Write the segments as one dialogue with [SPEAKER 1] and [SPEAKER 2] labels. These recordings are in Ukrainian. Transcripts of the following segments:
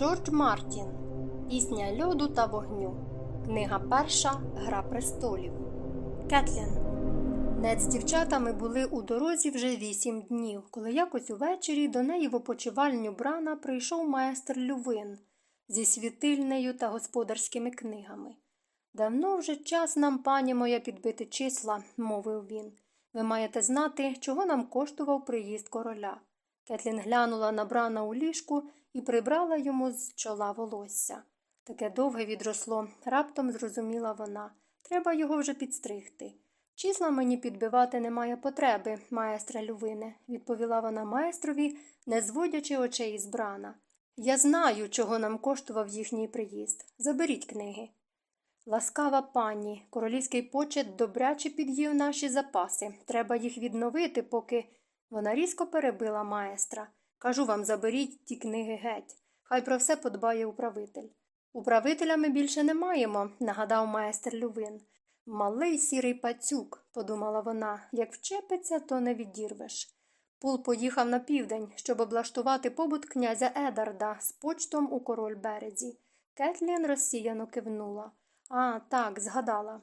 [SPEAKER 1] Джордж Мартін Пісня льоду та вогню. Книга перша Гра престолів. Кетлін. Нед з дівчатами були у дорозі вже вісім днів, коли якось увечері до неї в опочивальню брана прийшов майстер Лювин зі світильнею та господарськими книгами. Давно вже час нам, пані моя, підбити числа, мовив він. Ви маєте знати, чого нам коштував приїзд короля. Кетлін глянула на брана у ліжку і прибрала йому з чола волосся. Таке довге відросло, раптом зрозуміла вона. Треба його вже підстригти. Числа мені підбивати немає потреби, маестре Лювине, відповіла вона майстрові, не зводячи очей із брана. Я знаю, чого нам коштував їхній приїзд. Заберіть книги. Ласкава пані, королівський почет добряче під'їв наші запаси. Треба їх відновити, поки. Вона різко перебила маестра. Кажу вам, заберіть ті книги геть. Хай про все подбає управитель. Управителя ми більше не маємо, нагадав майстер Лювин. Малий сірий пацюк, подумала вона, як вчепиться, то не відірвеш. Пул поїхав на південь, щоб облаштувати побут князя Едарда з почтом у король березі. Кетлін розсіяно кивнула. А, так, згадала.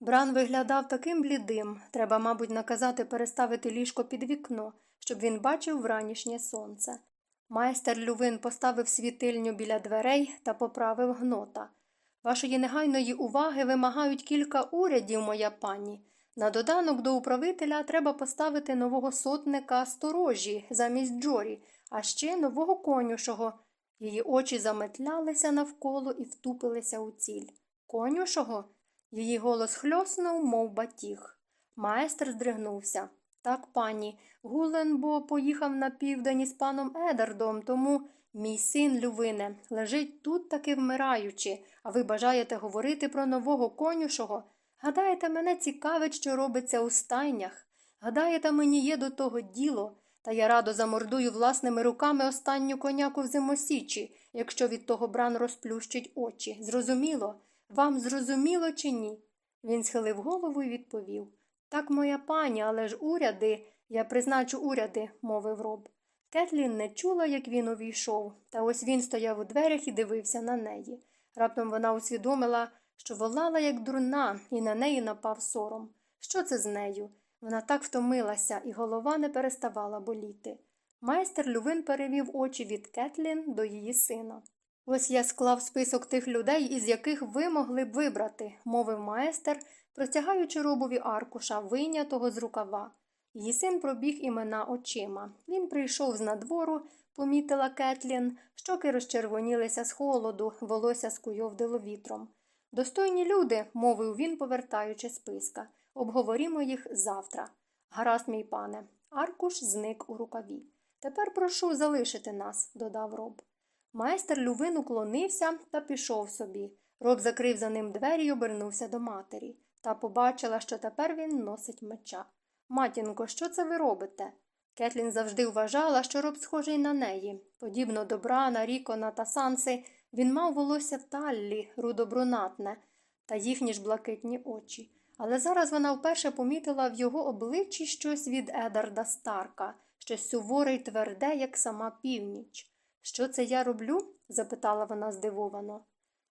[SPEAKER 1] Бран виглядав таким блідим. Треба, мабуть, наказати переставити ліжко під вікно, щоб він бачив вранішнє сонце. Майстер Лювин поставив світильню біля дверей та поправив гнота. Вашої негайної уваги вимагають кілька урядів, моя пані. На доданок до управителя треба поставити нового сотника сторожі замість Джорі, а ще нового конюшого. Її очі заметлялися навколо і втупилися у ціль. Конюшого? Її голос хльоснув, мов батіг. Майстер здригнувся. Так, пані, Гуленбо поїхав на південь із паном Едардом, тому мій син Лювине лежить тут таки вмираючи, а ви бажаєте говорити про нового конюшого? Гадаєте, мене цікавить, що робиться у стайнях? Гадаєте, мені є до того діло, та я радо замордую власними руками останню коняку в зимосічі, якщо від того бран розплющить очі. Зрозуміло? Вам зрозуміло чи ні? Він схилив голову і відповів Так, моя пані, але ж уряди, я призначу уряди, мовив роб. Кетлін не чула, як він увійшов, та ось він стояв у дверях і дивився на неї. Раптом вона усвідомила, що волала, як дурна, і на неї напав сором. Що це з нею? Вона так втомилася, і голова не переставала боліти. Майстер Лювин перевів очі від Кетлін до її сина. Ось я склав список тих людей, із яких ви могли б вибрати, мовив майстер, простягаючи робові аркуша, вийнятого з рукава. Її син пробіг імена очима. Він прийшов з надвору, помітила Кетлін, щоки розчервонілися з холоду, волосся скуйовдило вітром. Достойні люди, мовив він, повертаючи списка. Обговорімо їх завтра. Гаразд, мій пане. Аркуш зник у рукаві. Тепер прошу залишити нас, додав роб. Майстер Лювин уклонився та пішов собі. Роб закрив за ним двері й обернувся до матері та побачила, що тепер він носить меча. Матінко, що це ви робите? Кетлін завжди вважала, що роб схожий на неї. Подібно до Брана, Рікона та Санси, він мав волосся таллі, рудобрунатне, та їхні ж блакитні очі. Але зараз вона вперше помітила в його обличчі щось від Едарда Старка, щось суворе й тверде, як сама північ. Що це я роблю? запитала вона здивовано.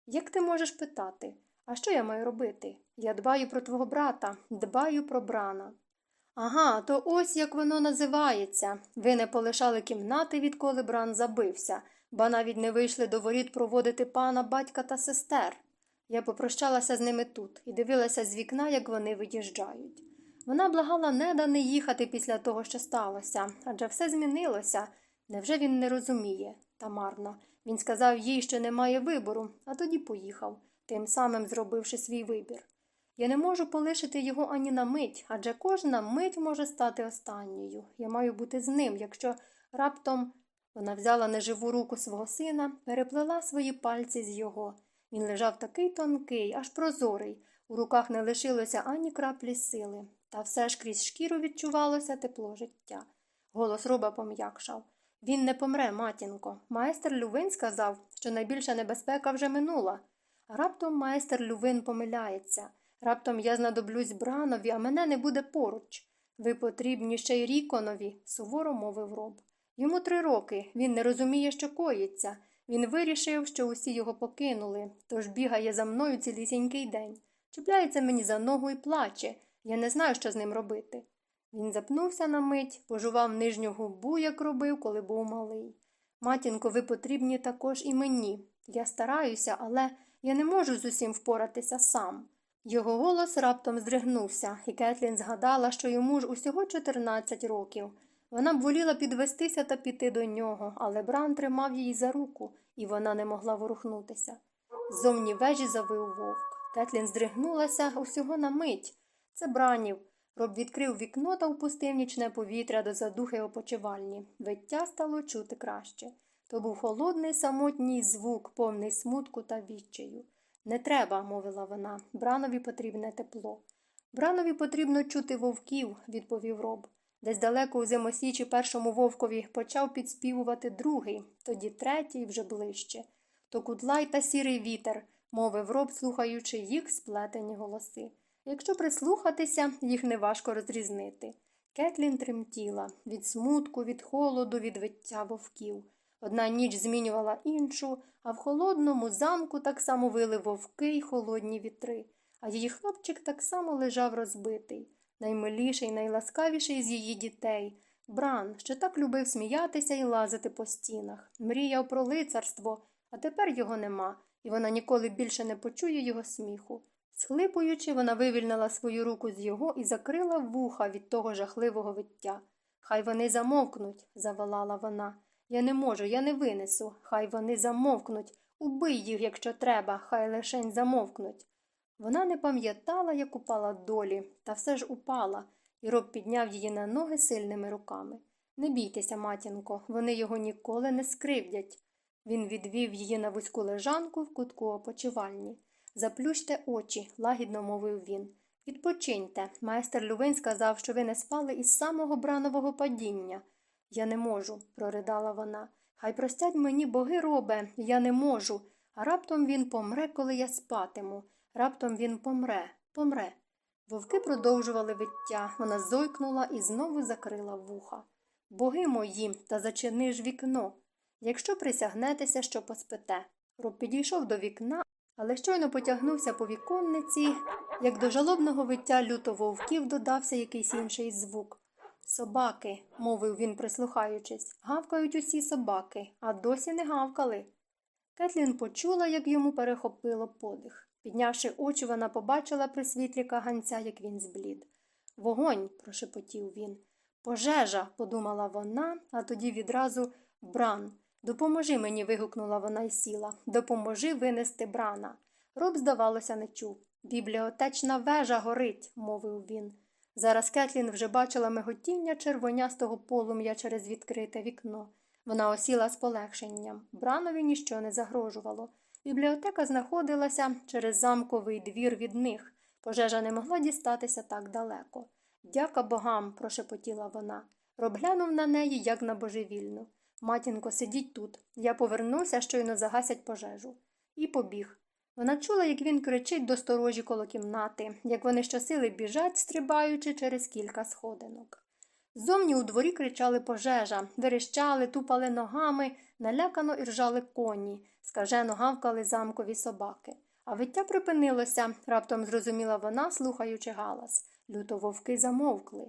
[SPEAKER 1] Як ти можеш питати? А що я маю робити? Я дбаю про твого брата, дбаю про брана. Ага, то ось як воно називається. Ви не полишали кімнати, відколи бран забився, ба навіть не вийшли до воріт проводити пана, батька та сестер. Я попрощалася з ними тут і дивилася з вікна, як вони виїжджають. Вона благала неда не їхати після того, що сталося, адже все змінилося. Невже він не розуміє? Та марно. Він сказав їй, що немає вибору, а тоді поїхав, тим самим зробивши свій вибір. Я не можу полишити його ані на мить, адже кожна мить може стати останньою. Я маю бути з ним, якщо раптом вона взяла неживу руку свого сина, переплела свої пальці з його. Він лежав такий тонкий, аж прозорий. У руках не лишилося ані краплі сили, та все ж крізь шкіру відчувалося тепло життя. Голос роба пом'якшав. Він не помре, матінко. Майстер Лювин сказав, що найбільша небезпека вже минула. Раптом майстер Лювин помиляється. Раптом я знадоблюсь бранові, а мене не буде поруч. Ви потрібні ще й ріконові, суворо мовив роб. Йому три роки, він не розуміє, що коїться. Він вирішив, що усі його покинули, тож бігає за мною цілісінький день. Чіпляється мені за ногу і плаче. Я не знаю, що з ним робити. Він запнувся на мить, пожував нижню губу, як робив, коли був малий. Матінко, ви потрібні також і мені. Я стараюся, але я не можу з усім впоратися сам. Його голос раптом здригнувся, і Кетлін згадала, що йому ж усього 14 років. Вона б воліла підвестися та піти до нього, але Бран тримав її за руку, і вона не могла ворухнутися. Зовні вежі завив вовк. Кетлін здригнулася усього на мить. Це бранів. Роб відкрив вікно та впустив нічне повітря до задухи опочивальні. Виття стало чути краще. То був холодний самотній звук, повний смутку та відчаю. Не треба, мовила вона. Бранові потрібне тепло. Бранові потрібно чути вовків, відповів роб. Десь далеко у зимосічі першому вовкові почав підспівувати другий, тоді третій вже ближче. То кудлай та сірий вітер, мовив роб, слухаючи їх сплетені голоси. Якщо прислухатися, їх неважко розрізнити. Кетлін тремтіла від смутку, від холоду, від виття вовків. Одна ніч змінювала іншу, а в холодному замку так само вили вовки й холодні вітри, а її хлопчик так само лежав розбитий, наймиліший, найласкавіший з її дітей. Бран, що так любив сміятися і лазити по стінах, мріяв про лицарство, а тепер його нема, і вона ніколи більше не почує його сміху. Схлипуючи, вона вивільнила свою руку з його і закрила вуха від того жахливого виття. Хай вони замовкнуть, заволала вона. Я не можу, я не винесу. Хай вони замовкнуть. Убий їх, якщо треба, хай лишень замовкнуть. Вона не пам'ятала, як упала долі, та все ж упала, і роб підняв її на ноги сильними руками. Не бійтеся, матінко, вони його ніколи не скривдять. Він відвів її на вузьку лежанку в кутку опочивальні. Заплющте очі, лагідно мовив він. Відпочиньте. Майстер Лювин сказав, що ви не спали із самого бранового падіння. Я не можу, проридала вона. Хай простять мені боги робе, я не можу. А раптом він помре, коли я спатиму. Раптом він помре, помре. Вовки продовжували виття. Вона зойкнула і знову закрила вуха. Боги мої, та зачини ж вікно. Якщо присягнетеся, що поспите. Роб підійшов до вікна, але щойно потягнувся по віконниці, як до жалобного виття люто вовків додався якийсь інший звук. Собаки, мовив він, прислухаючись, гавкають усі собаки, а досі не гавкали. Кетлін почула, як йому перехопило подих. Піднявши очі, вона побачила при світлі каганця, як він зблід. Вогонь, прошепотів він. Пожежа, подумала вона, а тоді відразу бран. Допоможи мені. вигукнула вона й сіла. Допоможи винести брана. Роб, здавалося, не чув. Бібліотечна вежа горить, мовив він. Зараз Кетлін вже бачила миготіння червонястого полум'я через відкрите вікно. Вона осіла з полегшенням. Бранові ніщо не загрожувало. Бібліотека знаходилася через замковий двір від них. Пожежа не могла дістатися так далеко. Дяка богам, прошепотіла вона. Роб глянув на неї, як на божевільну. Матінко, сидіть тут. Я повернуся, щойно загасять пожежу. І побіг. Вона чула, як він кричить до сторожі коло кімнати, як вони щосили біжать, стрибаючи через кілька сходинок. Зовні у дворі кричали пожежа, верещали, тупали ногами, налякано іржали коні, скажено гавкали замкові собаки. А виття припинилося, раптом зрозуміла вона, слухаючи галас. Люто вовки замовкли.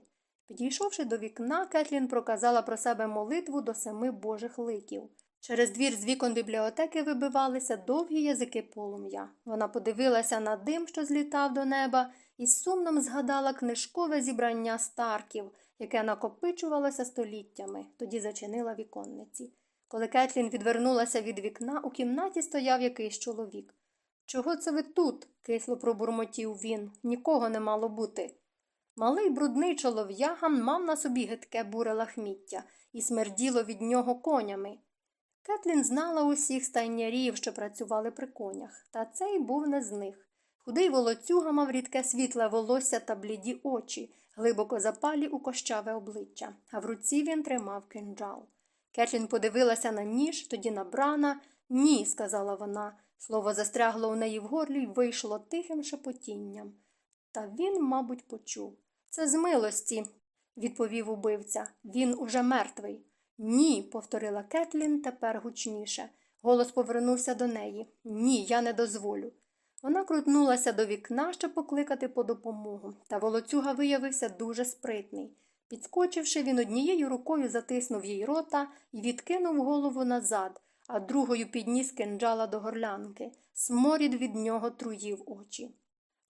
[SPEAKER 1] Підійшовши до вікна, Кетлін проказала про себе молитву до семи божих ликів. Через двір з вікон бібліотеки вибивалися довгі язики полум'я. Вона подивилася на дим, що злітав до неба, і з сумном згадала книжкове зібрання старків, яке накопичувалося століттями, тоді зачинила віконниці. Коли Кетлін відвернулася від вікна, у кімнаті стояв якийсь чоловік. Чого це ви тут? кисло пробурмотів він. Нікого не мало бути. Малий брудний чолов'ягам мав на собі гидке буре лахміття і смерділо від нього конями. Кетлін знала усіх стайнярів, що працювали при конях, та цей був не з них. Худий волоцюга мав рідке світле волосся та бліді очі, глибоко запалі у кощаве обличчя, а в руці він тримав кинджал. Кетлін подивилася на ніж, тоді на брана. Ні, сказала вона. Слово застрягло у неї в горлі й вийшло тихим шепотінням. Та він, мабуть, почув. Це з милості, відповів убивця. Він уже мертвий. Ні, повторила Кетлін тепер гучніше. Голос повернувся до неї. Ні, я не дозволю. Вона крутнулася до вікна, щоб покликати по допомогу, та волоцюга виявився дуже спритний. Підскочивши, він однією рукою затиснув їй рота і відкинув голову назад, а другою підніс кинджала до горлянки. Сморід від нього труїв очі.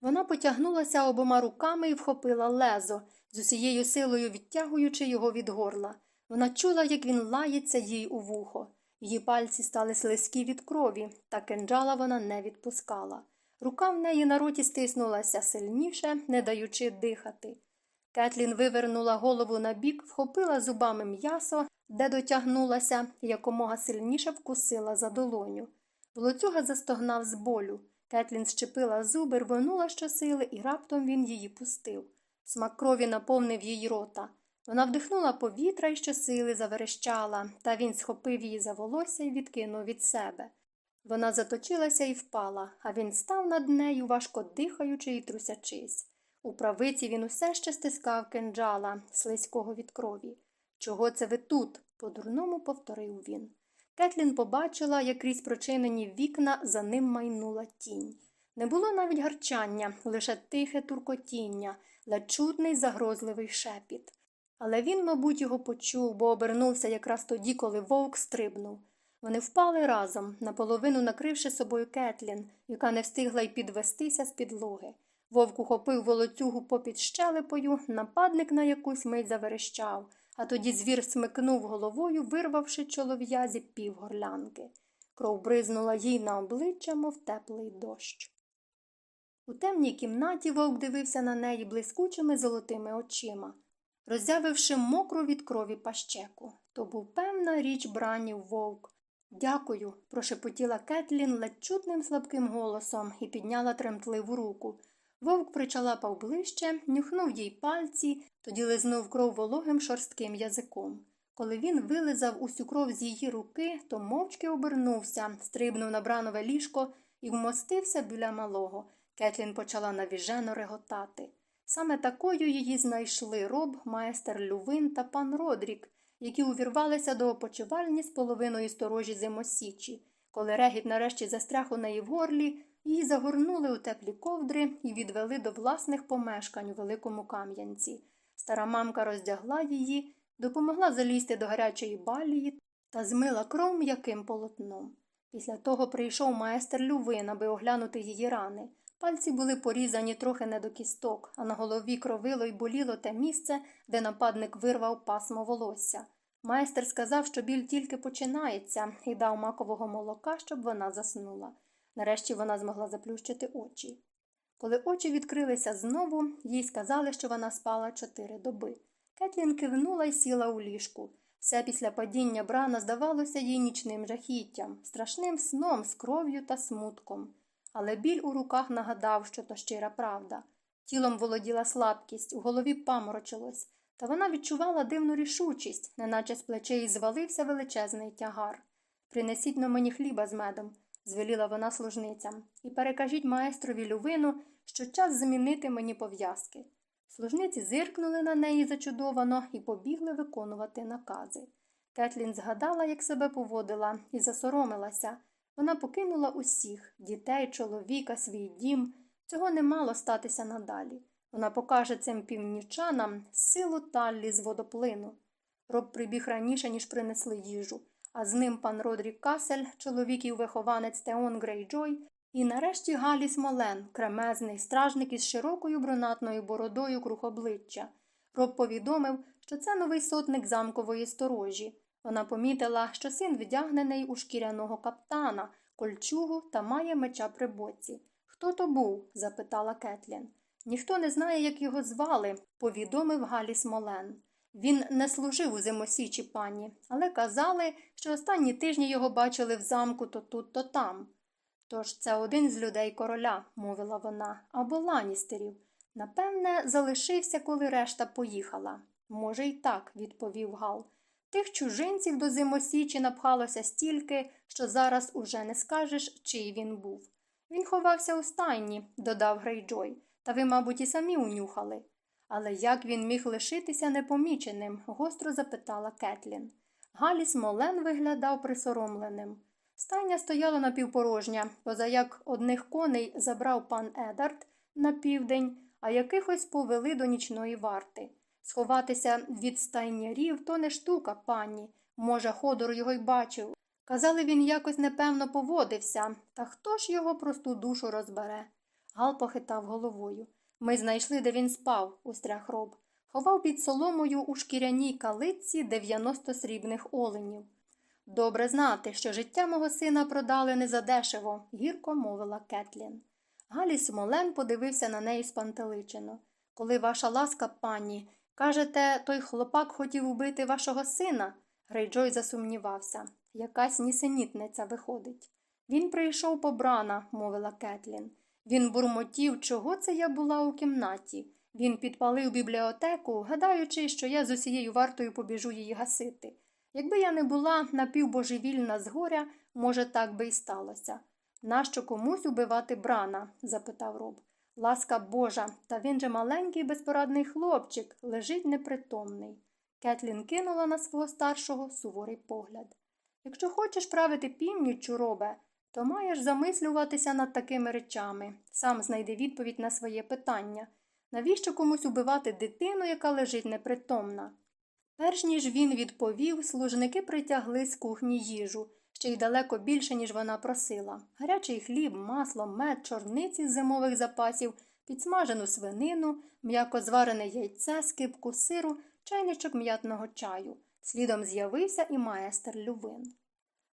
[SPEAKER 1] Вона потягнулася обома руками і вхопила лезо, з усією силою відтягуючи його від горла. Вона чула, як він лається їй у вухо. Її пальці стали слизькі від крові, та кинджала вона не відпускала. Рука в неї на роті стиснулася сильніше, не даючи дихати. Кетлін вивернула голову на бік, вхопила зубами м'ясо, де дотягнулася, якомога сильніше вкусила за долоню. Волоцюга застогнав з болю. Кетлін щепила зуби, рвонула щосили, і раптом він її пустив. Смак крові наповнив її рота. Вона вдихнула повітря і щосили заверещала, та він схопив її за волосся і відкинув від себе. Вона заточилася і впала, а він став над нею, важко дихаючи і трусячись. У правиці він усе ще стискав кинджала, слизького від крові. Чого це ви тут? по дурному повторив він. Кетлін побачила, як крізь прочинені вікна за ним майнула тінь. Не було навіть гарчання, лише тихе туркотіння, ледь чутний загрозливий шепіт. Але він, мабуть, його почув, бо обернувся якраз тоді, коли вовк стрибнув. Вони впали разом, наполовину накривши собою Кетлін, яка не встигла й підвестися з підлоги. Вовк ухопив волоцюгу попід щелепою, нападник на якусь мить заверещав, а тоді звір смикнув головою, вирвавши чолов'язі півгорлянки. Кров бризнула їй на обличчя, мов теплий дощ. У темній кімнаті вовк дивився на неї блискучими золотими очима, роззявивши мокру від крові пащеку. То був певна річ бранів вовк. Дякую, прошепотіла Кетлін ледь чутним слабким голосом і підняла тремтливу руку. Вовк причалапав ближче, нюхнув їй пальці, тоді лизнув кров вологим шорстким язиком. Коли він вилизав усю кров з її руки, то мовчки обернувся, стрибнув на бранове ліжко і вмостився біля малого. Кетлін почала навіжено реготати. Саме такою її знайшли роб, майстер Лювин та пан Родрік, які увірвалися до опочивальні з половиною сторожі зимосічі. Коли регіт нарешті застряг у неї в горлі, її загорнули у теплі ковдри і відвели до власних помешкань у великому кам'янці. Стара мамка роздягла її, допомогла залізти до гарячої балії та змила кров м'яким полотном. Після того прийшов майстер Лювин, аби оглянути її рани. Пальці були порізані трохи не до кісток, а на голові кровило й боліло те місце, де нападник вирвав пасмо волосся. Майстер сказав, що біль тільки починається, і дав макового молока, щоб вона заснула. Нарешті вона змогла заплющити очі. Коли очі відкрилися знову, їй сказали, що вона спала чотири доби. Кетлін кивнула і сіла у ліжку. Все після падіння брана здавалося їй нічним жахіттям, страшним сном з кров'ю та смутком. Але біль у руках нагадав, що то щира правда. Тілом володіла слабкість, у голові паморочилось, та вона відчувала дивну рішучість, неначе з плечей звалився величезний тягар. Принесіть на мені хліба з медом, звеліла вона служницям, і перекажіть майстрові лювину, що час змінити мені пов'язки. Служниці зиркнули на неї зачудовано і побігли виконувати накази. Кетлін згадала, як себе поводила, і засоромилася. Вона покинула усіх дітей, чоловіка, свій дім. Цього не мало статися надалі. Вона покаже цим північанам силу таллі з водоплину. Роб прибіг раніше, ніж принесли їжу, а з ним пан Родрік Касель, чоловіків вихованець Теон Грейджой, і нарешті Галіс Молен, кремезний стражник із широкою брунатною бородою круг обличчя. Роб повідомив, що це новий сотник замкової сторожі. Вона помітила, що син вдягнений у шкіряного каптана, кольчугу та має меча при боці. Хто то був? запитала Кетлін. Ніхто не знає, як його звали, повідомив Галіс Молен. Він не служив у зимосічі пані, але казали, що останні тижні його бачили в замку то тут, то там. Тож це один з людей короля, мовила вона, або ланістерів. Напевне, залишився, коли решта поїхала. Може, й так, відповів Гал. Тих чужинців до зимосічі напхалося стільки, що зараз уже не скажеш, чий він був. Він ховався у стайні, додав Грейджой, та ви, мабуть, і самі унюхали. Але як він міг лишитися непоміченим? гостро запитала Кетлін. Галіс Молен виглядав присоромленим. Стайня стояла напівпорожня, поза як одних коней забрав пан Едард на південь, а якихось повели до нічної варти. Сховатися від стайнярів то не штука, пані. Може, Ходор його й бачив. Казали, він якось непевно поводився, та хто ж його просту душу розбере? Гал похитав головою. Ми знайшли, де він спав, устряг роб. Ховав під соломою у шкіряній калитці 90 срібних оленів. Добре знати, що життя мого сина продали незадешево, гірко мовила Кетлін. Галі Смолен подивився на неї спантеличено. Коли ваша ласка, пані, кажете, той хлопак хотів убити вашого сина. Грейджой засумнівався. Якась нісенітниця виходить. Він прийшов по брана, мовила Кетлін. Він бурмотів, чого це я була у кімнаті. Він підпалив бібліотеку, гадаючи, що я з усією вартою побіжу її гасити. Якби я не була напівбожевільна з горя, може, так би й сталося. Нащо комусь убивати брана? запитав роб. Ласка Божа, та він же маленький безпорадний хлопчик, лежить непритомний. Кетлін кинула на свого старшого суворий погляд. Якщо хочеш правити північчю, робе, то маєш замислюватися над такими речами. Сам знайди відповідь на своє питання. Навіщо комусь убивати дитину, яка лежить непритомна? Перш ніж він відповів, служники притягли з кухні їжу, ще й далеко більше, ніж вона просила. Гарячий хліб, масло, мед, чорниці з зимових запасів, підсмажену свинину, м'яко зварене яйце, скипку сиру, чайничок м'ятного чаю. Слідом з'явився і маестер Лювин.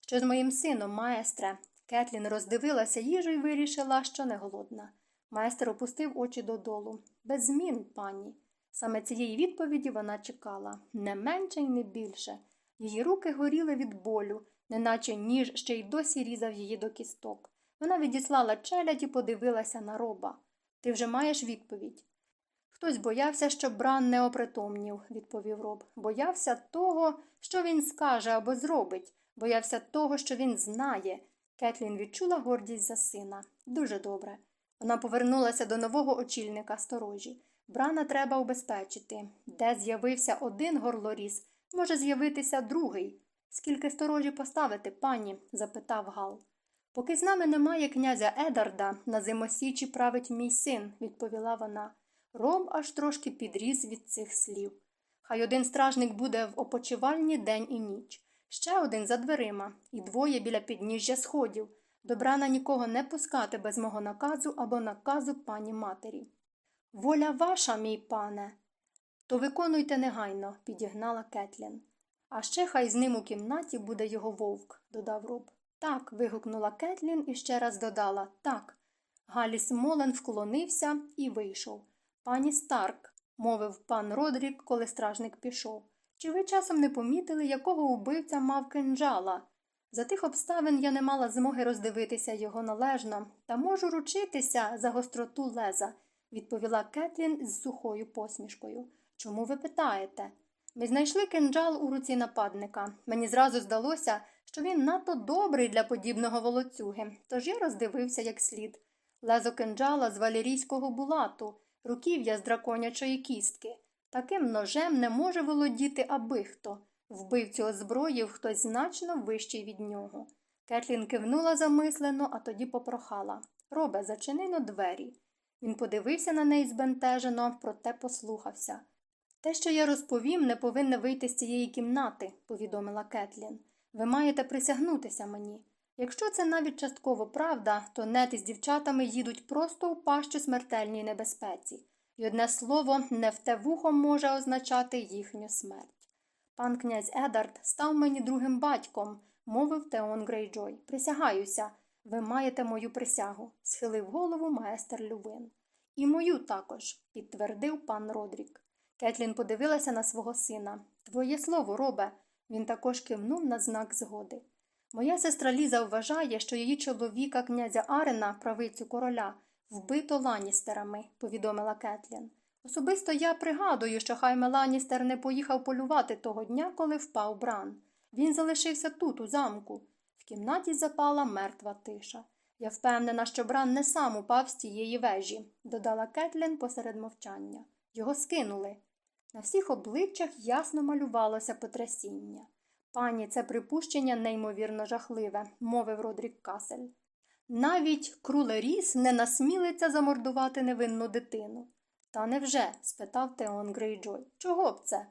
[SPEAKER 1] Що з моїм сином, маестре? Кетлін роздивилася їжу і вирішила, що не голодна. Майстер опустив очі додолу. Без змін, пані. Саме цієї відповіді вона чекала не менше й не більше. Її руки горіли від болю, неначе ніж ще й досі різав її до кісток. Вона відіслала челядь і подивилася на роба. Ти вже маєш відповідь. Хтось боявся, щоб бран не опритомнів, відповів роб. Боявся того, що він скаже або зробить, боявся того, що він знає. Кетлін відчула гордість за сина. Дуже добре. Вона повернулася до нового очільника сторожі. Брана треба убезпечити. Де з'явився один горлоріз, може з'явитися другий. Скільки сторожі поставити, пані? запитав Гал. Поки з нами немає князя Едарда, на зимосічі править мій син, відповіла вона. Ром аж трошки підріз від цих слів. Хай один стражник буде в опочивальні день і ніч, ще один за дверима, і двоє біля підніжжя сходів. Добрана нікого не пускати без мого наказу або наказу пані матері. Воля ваша, мій пане. То виконуйте негайно, підігнала Кетлін. А ще хай з ним у кімнаті буде його вовк, додав роб. Так. вигукнула Кетлін і ще раз додала так. Галіс Молен вклонився і вийшов. Пані Старк, мовив пан Родрік, коли стражник пішов. Чи ви часом не помітили, якого убивця мав кинджала? За тих обставин я не мала змоги роздивитися його належно, та можу ручитися за гостроту леза, відповіла Кетлін з сухою посмішкою. Чому ви питаєте? Ми знайшли кинджал у руці нападника. Мені зразу здалося, що він надто добрий для подібного волоцюги, тож я роздивився як слід. Лезо кинджала з валерійського булату, руків'я з драконячої кістки. Таким ножем не може володіти аби хто. Вбивцю озброїв хтось значно вищий від нього. Кетлін кивнула замислено, а тоді попрохала Робе, зачини на двері. Він подивився на неї збентежено, проте послухався. Те, що я розповім, не повинне вийти з цієї кімнати, повідомила Кетлін. Ви маєте присягнутися мені. Якщо це навіть частково правда, то нет із дівчатами їдуть просто у пащу смертельній небезпеці, і одне слово не в те вухо може означати їхню смерть. Пан князь Едард став мені другим батьком, мовив Теон Грейджой. Присягаюся, ви маєте мою присягу, схилив голову майстер Лювин. І мою також, підтвердив пан Родрік. Кетлін подивилася на свого сина. Твоє слово, робе. Він також кивнув на знак згоди. Моя сестра Ліза вважає, що її чоловіка князя Арена, правицю короля, вбито ланістерами, повідомила Кетлін. Особисто я пригадую, що Хайме Ланістер не поїхав полювати того дня, коли впав бран. Він залишився тут, у замку. В кімнаті запала мертва тиша. Я впевнена, що бран не сам упав з тієї вежі, додала Кетлін посеред мовчання. Його скинули. На всіх обличчях ясно малювалося потрясіння. Пані, це припущення неймовірно жахливе, мовив Родрік Касель. Навіть крулеріс не насмілиться замордувати невинну дитину. Та невже? спитав Теон Грейджой. Чого б це?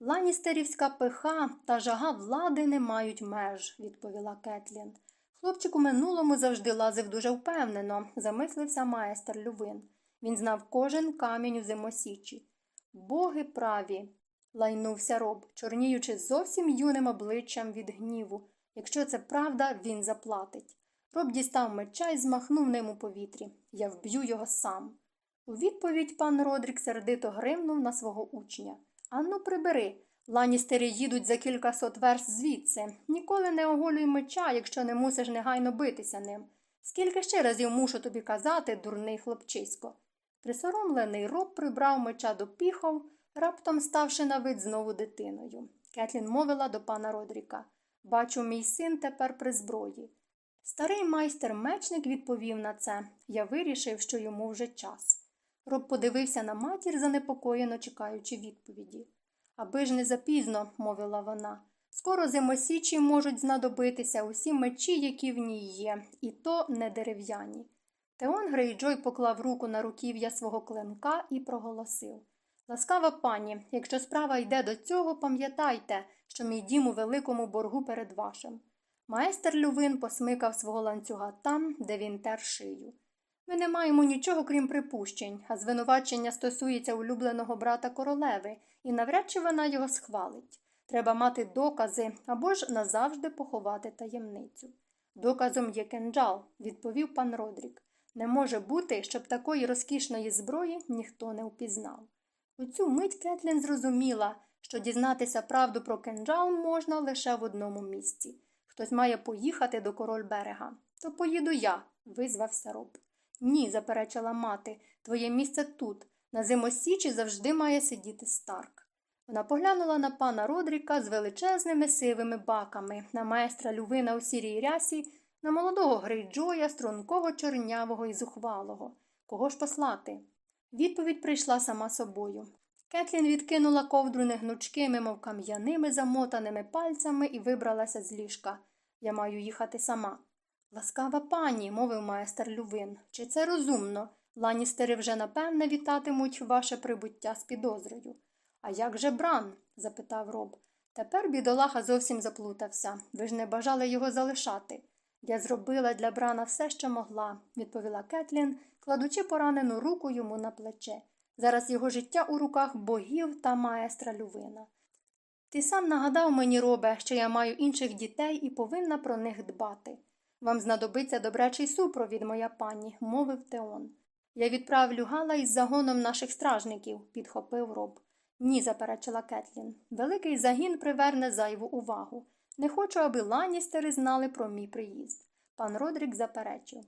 [SPEAKER 1] Ланістерівська пиха та жага влади не мають меж, відповіла Кетлін. Хлопчик у минулому завжди лазив дуже впевнено, замислився майстер Лювин. Він знав кожен камінь у зимосічі. Боги праві, лайнувся роб, чорніючи зовсім юним обличчям від гніву. Якщо це правда, він заплатить. Роб дістав меча і змахнув ним у повітрі. Я вб'ю його сам. У відповідь пан Родрік сердито гримнув на свого учня. Анну, прибери. Ланістери їдуть за кількасот верст звідси. Ніколи не оголюй меча, якщо не мусиш негайно битися ним. Скільки ще разів мушу тобі казати, дурний хлопчисько. Присоромлений роб прибрав меча до піхов, раптом ставши на вид знову дитиною. Кетлін мовила до пана Родріка Бачу, мій син тепер при зброї. Старий майстер мечник відповів на це. Я вирішив, що йому вже час. Роб подивився на матір, занепокоєно чекаючи відповіді. Аби ж не запізно, мовила вона. Скоро зимосічі можуть знадобитися усі мечі, які в ній є, і то не дерев'яні. Теон Грейджой поклав руку на руків'я свого клинка і проголосив Ласкава пані, якщо справа йде до цього, пам'ятайте, що мій дім у великому боргу перед вашим. Майстер Лювин посмикав свого ланцюга там, де він тер шию. Ми не маємо нічого, крім припущень, а звинувачення стосується улюбленого брата королеви, і навряд чи вона його схвалить. Треба мати докази або ж назавжди поховати таємницю. Доказом є кинджал, відповів пан Родрік. Не може бути, щоб такої розкішної зброї ніхто не впізнав. У цю мить Кетлін зрозуміла, що дізнатися правду про кинджал можна лише в одному місці. Хтось має поїхати до король берега. То поїду я, визвався роб. Ні, заперечила мати, твоє місце тут. На зимосічі завжди має сидіти старк. Вона поглянула на пана Родріка з величезними сивими баками, на майстра Лювина у сірій рясі, на молодого Грейджоя, стрункого, чорнявого і зухвалого. Кого ж послати? Відповідь прийшла сама собою. Кетлін відкинула ковдру негнучкими, мов кам'яними, замотаними пальцями і вибралася з ліжка. Я маю їхати сама. Ласкава пані, мовив майстер Лювин. Чи це розумно? Ланістери вже напевне вітатимуть ваше прибуття з підозрою. А як же бран? запитав роб. Тепер бідолаха зовсім заплутався. Ви ж не бажали його залишати. Я зробила для брана все, що могла, відповіла Кетлін, кладучи поранену руку йому на плече. Зараз його життя у руках богів та маестра Лювина. Ти сам нагадав мені, робе, що я маю інших дітей і повинна про них дбати. Вам знадобиться добрячий супровід, моя пані, мовив Теон. Я відправлю Гала із загоном наших стражників, підхопив роб. Ні, заперечила Кетлін. Великий загін приверне зайву увагу. Не хочу, аби ланістери знали про мій приїзд. Пан Родрік заперечив.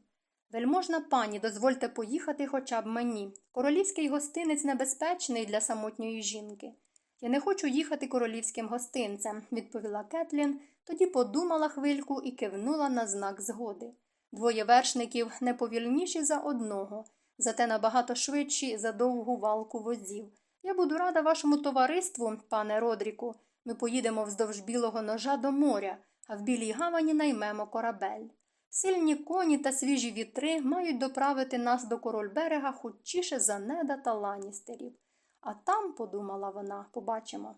[SPEAKER 1] Вельможна пані, дозвольте поїхати хоча б мені. Королівський гостинець небезпечний для самотньої жінки. Я не хочу їхати королівським гостинцем, відповіла Кетлін, тоді подумала хвильку і кивнула на знак згоди. Двоє вершників не повільніші за одного, зате набагато швидші за довгу валку возів. Я буду рада вашому товариству, пане Родріку. Ми поїдемо вздовж білого ножа до моря, а в білій гавані наймемо корабель. Сильні коні та свіжі вітри мають доправити нас до король берега хутчіше за неда та ланістерів. А там, подумала вона, побачимо.